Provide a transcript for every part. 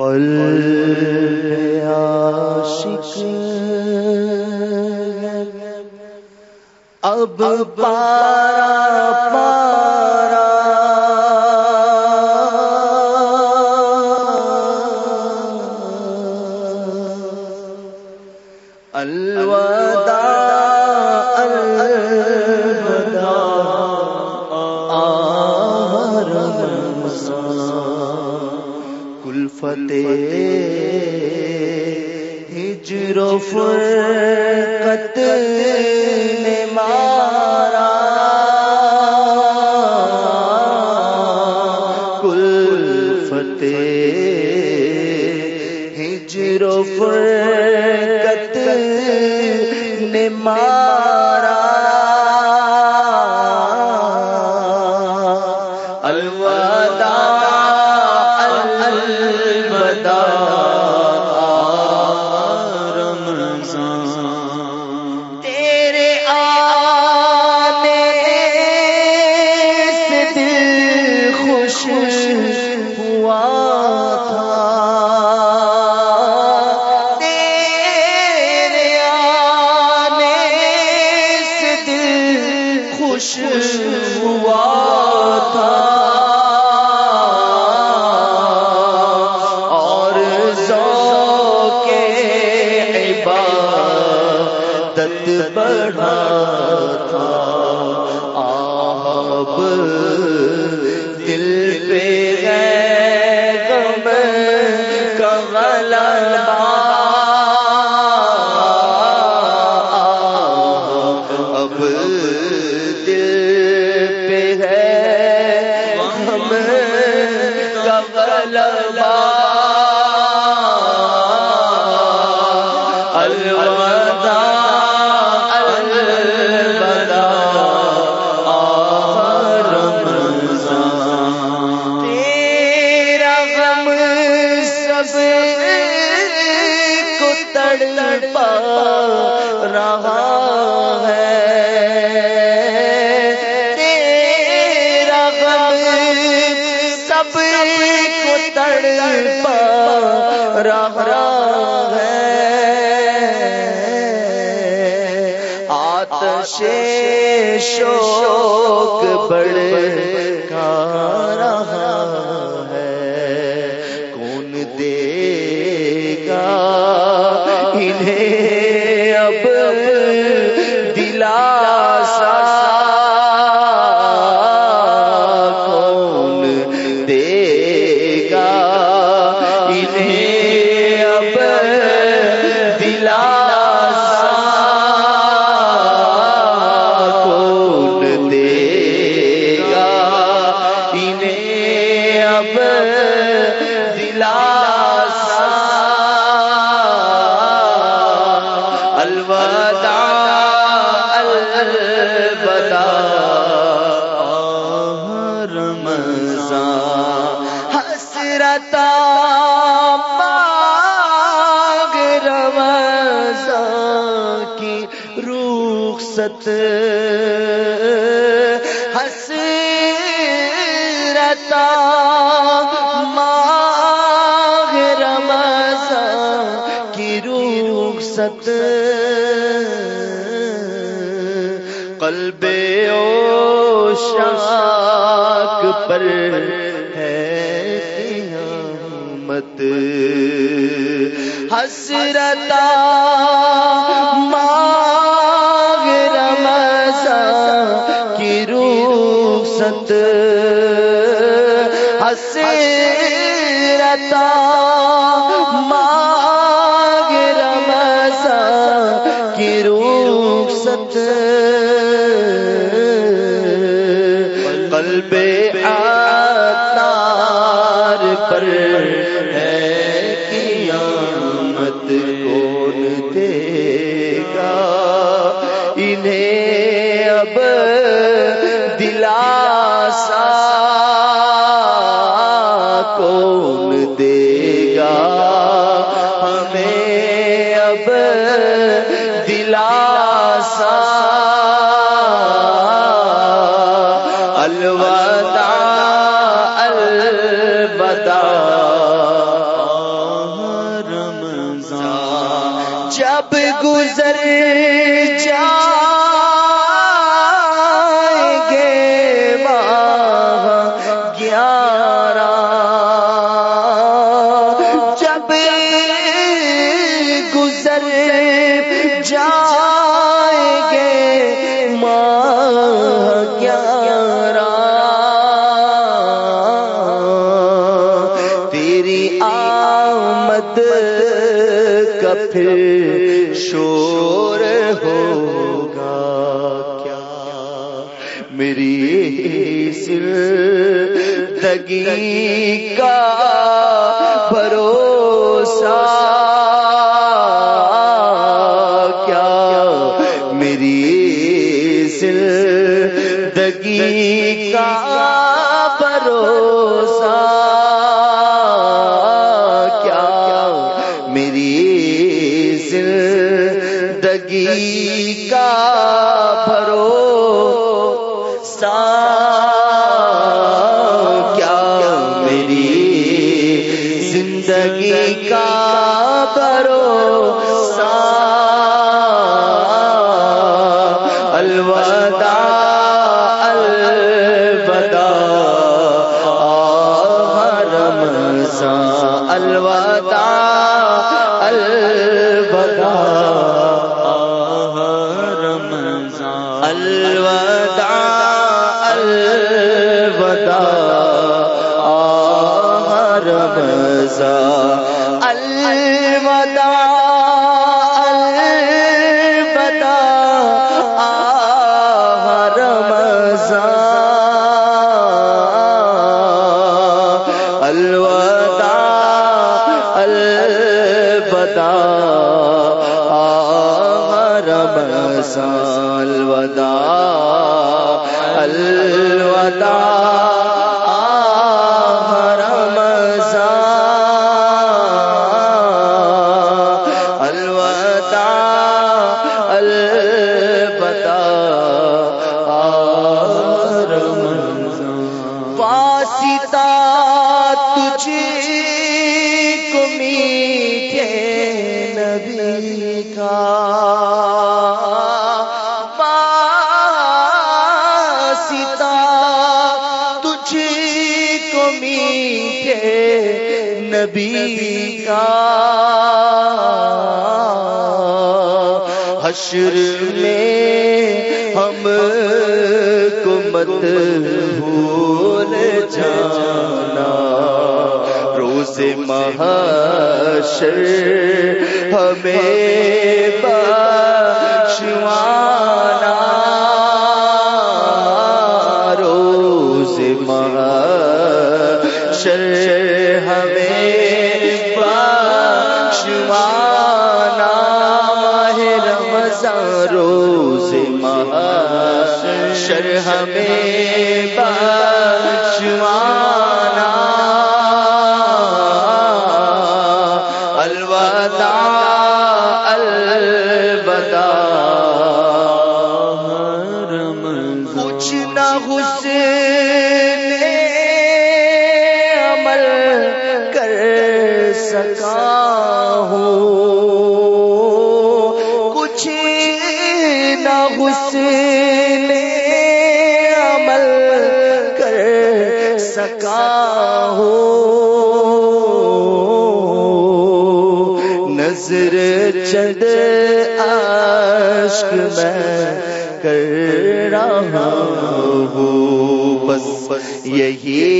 قلب عاشق۔ اب پار غفور تڑپا رہا ہے۔ آتش شوق بڑے ست حسرتا ماغ رمضان کی رخصت۔ قلب او شاک پر ہے قیامت۔ حسرتا ست حسرتا ماگ رمضا کی روخ ست قلب ادا رمضان۔ جب گزر جا ہوگا کیا؟ میری سر دگی کا بھروسہ زندگی کا کرو۔ تجھے کو میٹھے نبی کا پاستا تجھے کو میٹھے نبی کا حشر حشر ہمیں سکا ہو کچھ نہ حسن عمل کر سکا ہو نظر چند عشق میں کر رہا ہوں۔ بس یہی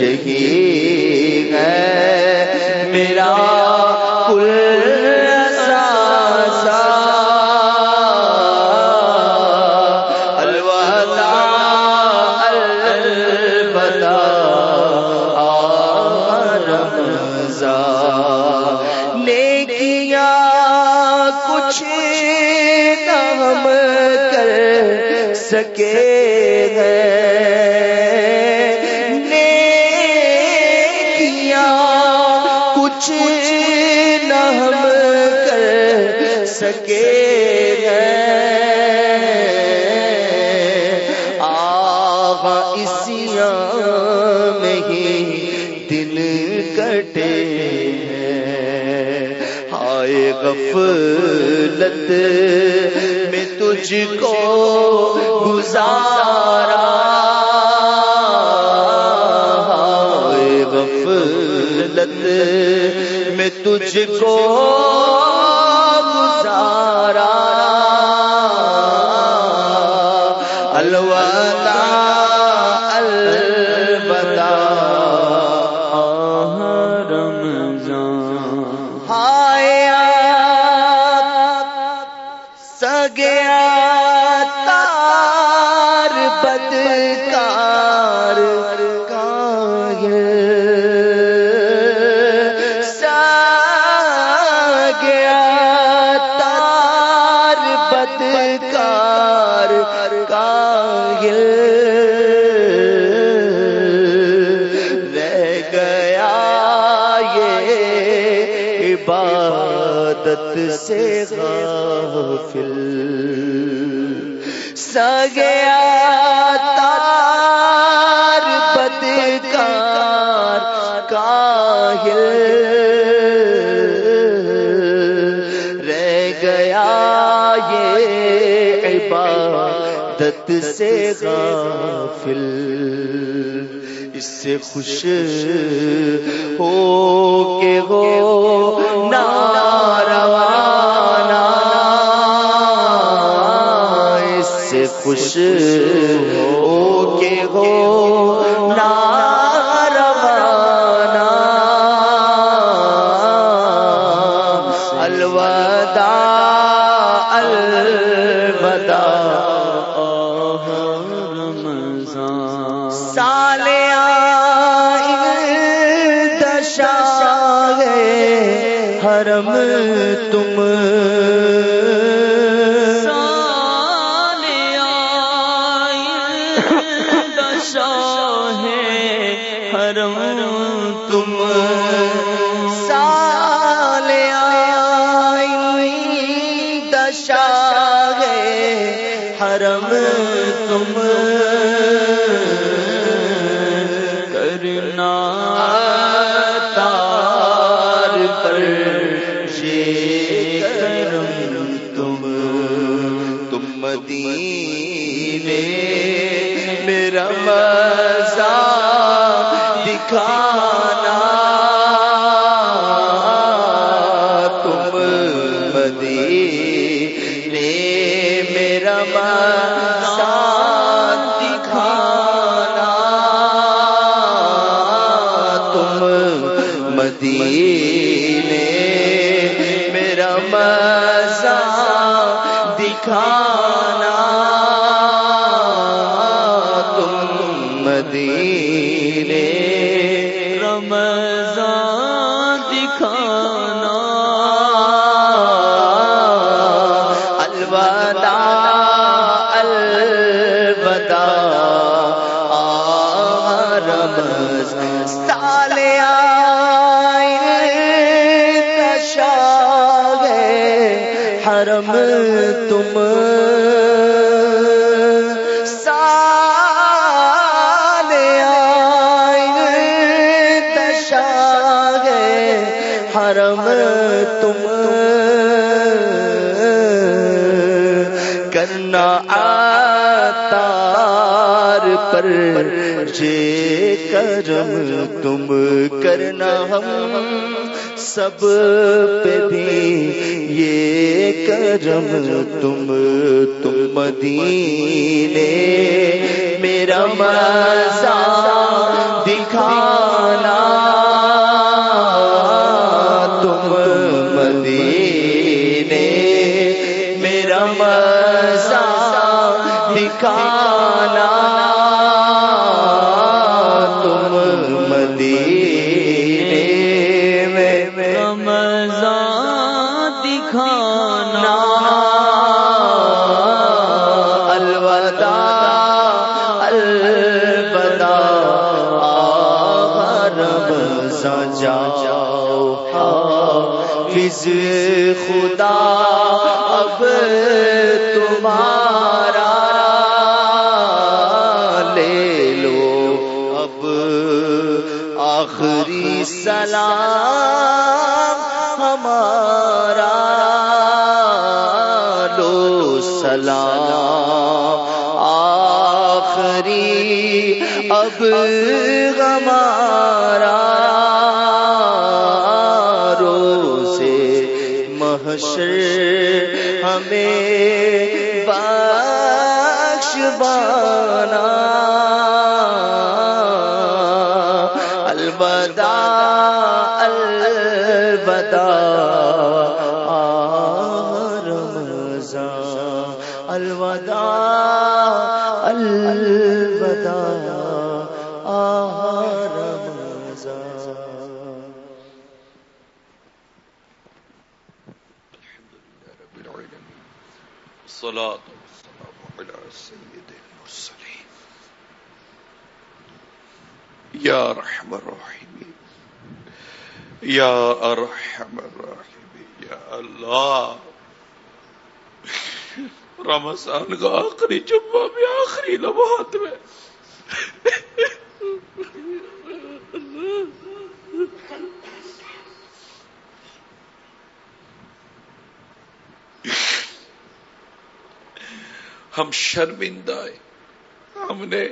یہی نہ ہم کر سکے آغا میں ہی دل کٹے ہائے، غفلت میں تجھ کو گزارا۔ ہائے، غفلت میں تجھ کو گزارا۔ الوداع عبادت سے غافل۔ سگیا تار بدکار کاہل۔ رہ گیا یہ عبادت سے غافل۔ اس سے خوش ہو ہو کے ہو نا تم حرم تم سالیا دشا حرم تم کرنا آتار پر جے کرم تم کرنا ہم سب پہ بھی یہ کرم تم تم مدینے میرا مزہ دکھا جاؤ۔ خدا اب تمہارا لے لو۔ اب آخری سلام ہمارا لو۔ سلام۔ آخری اب محشر ہمیں بخش بانا۔ الوداع الوداع۔ يا رحم الراحمين يا أرحم الراحمين يا الله رمضان کا آخری جمعہ میں آخری لمحات میں۔ ہم شرمندہ آئے ہم نے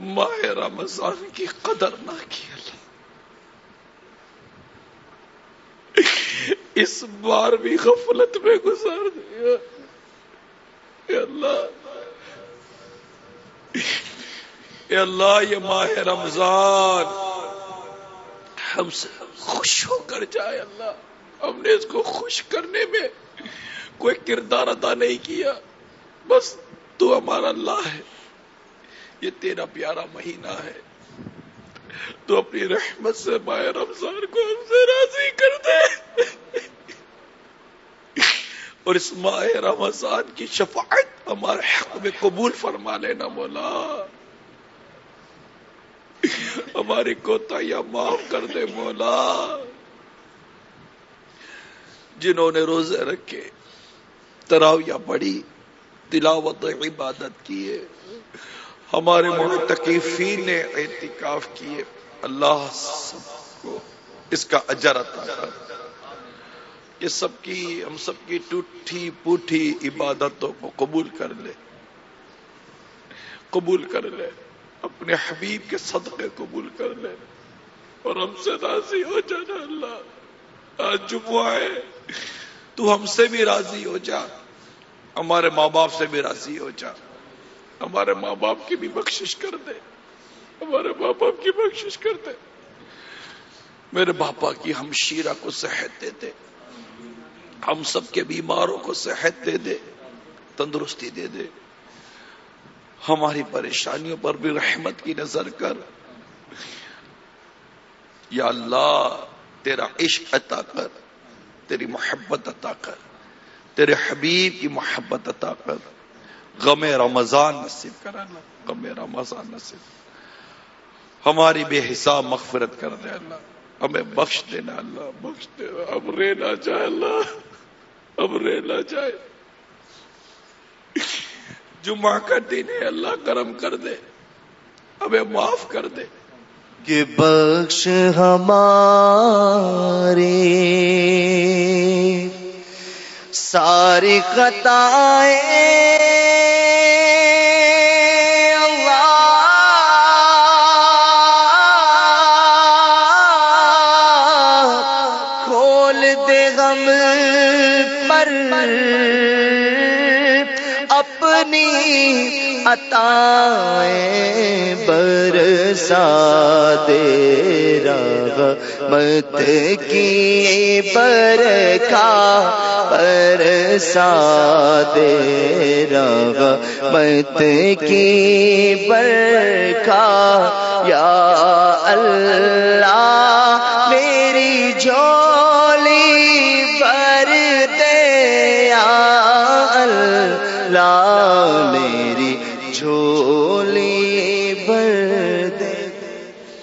ماہ رمضان کی قدر نہ کی اللہ اس بار بھی غفلت میں گزار دیا۔ اے اللہ۔ اے اللہ، یہ ماہ رمضان۔ ہم سے خوش ہو کر جائے اللہ۔ ہم نے اس کو خوش کرنے میں کوئی کردار ادا نہیں کیا۔ بس تو ہمارا اللہ ہے۔ یہ تیرا پیارا مہینہ ہے۔ تو اپنی رحمت سے ماہ رمضان کو ہم سے راضی کر دے۔ اور اس ماہ رمضان کی شفاعت ہمارے حق میں قبول فرما لینا مولا۔ ہماری کوتاہیاں معاف کر دے مولا۔ جنہوں نے روزے رکھے تراویہ پڑھی، تلاوت و عبادت کیے۔ ہمارے معتقفین نے اعتکاف کیے۔ اللہ سب کو اس کا اجر عطا کر۔ یہ سب کی، ہم سب کی ٹوٹھی پوٹھی عبادتوں کو قبول کر لے۔ قبول کر لے۔ اپنے حبیب کے صدقے قبول کر لے۔ اور ہم سے راضی ہو جانا اللہ۔ آج جمعہ ہے۔ تو ہم سے بھی راضی ہو جا۔ ہمارے ماں باپ سے بھی راضی ہو جا۔ ہمارے ماں باپ کی بھی بخشش کر دے۔ ہمارے ماں باپ کی بخشش کر دے۔ میرے باپا کی ہم شیرہ کو صحت دے دے۔ ہم سب کے بیماروں کو صحت دے دے۔ تندرستی دے دے۔ ہماری پریشانیوں پر بھی رحمت کی نظر کر۔ یا اللہ، تیرا عشق عطا کر۔ تیری محبت عطا کر۔ تیرے حبیب کی محبت عطا کر۔ غم رمضان نصیب کر اللہ غم رمضان نصیب۔ ہماری بے حساب مغفرت کر دے اللہ۔ ہمیں بخش دینا اللہ، بخش دے۔ اب رے نہ جائے اللہ۔ اب رے نہ جائے۔ جمعہ کا دن ہے، اللہ کرم کر دے۔ ہمیں معاف کر دے۔ کہ بخش ہمارے۔ ساری اللہ اپنی عطائیں برسا دے رحمت کی برکا برسا دے رحمت کی برکا یا اللہ